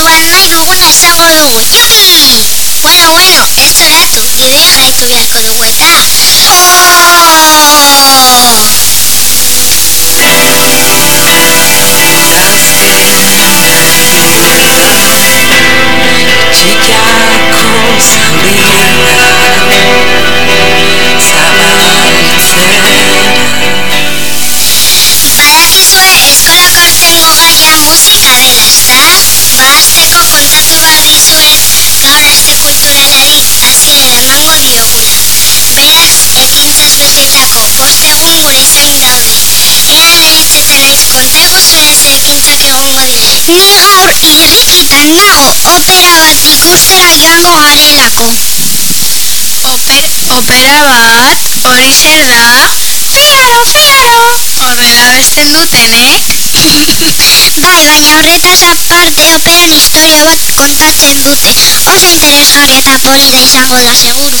Bueno, bueno, bueno, bueno. Bueno, bueno. Nago opera bat ikustera joango garelako. Oper, opera bat, hori zer da? Figaro, Figaro! Horrela besten dutenek? Bai, baina horretaz aparte operan historia bat kontatzen dute. Oso interesgarria eta polita izango da seguru.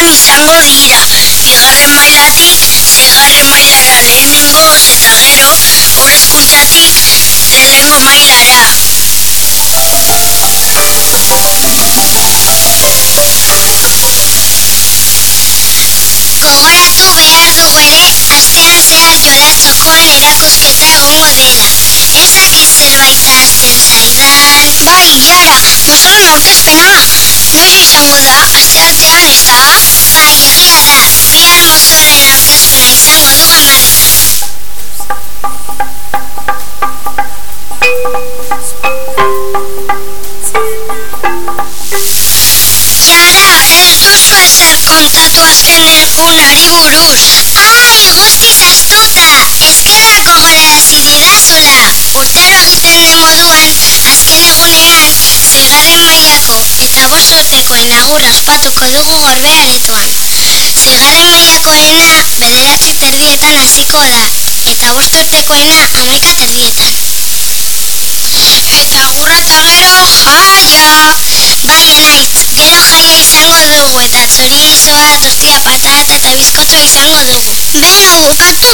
asteazkenean izango dira. Bigarren mailatik, seigarren mailara lehenengoz eta gero, ur hezkuntzatik lehenengo mailara. Gogoratu behar dugu ere, astean zehar jolas txokoen erakusketa egongo dela. Ez dakit zerbait ahazten zaidan... Bai, jara, musorren aurkezpena. Noiz izango da, artean, ez da? Egia da, bihar mozorren aurkezpena izango du hamarretan. Jara, ez duzu ezer kontatu azken egunari buruz. Ai, guztiz ospatuko dugu gorbe aretoan. Zeigarren mailakoena bederatzi terdietan hasiko da, eta bost urtekoena hamaika terdietan. Eta gurra eta gero jaia. Bai, enaitz, gero jaia izango dugu eta txorizoa, tostia, patata eta bizkotxo izango dugu. Bero, bukatu